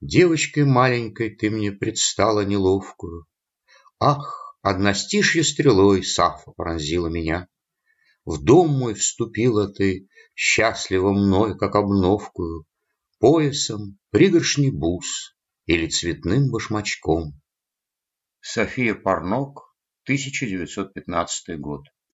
Девочкой маленькой ты мне предстала неловкую. Ах, одностишье стрелой Сафа пронзила меня. В дом мой вступила ты, Счастлива мной, как обновкую, Поясом, пригоршни бус Или цветным башмачком. София Парнок, 1915 год.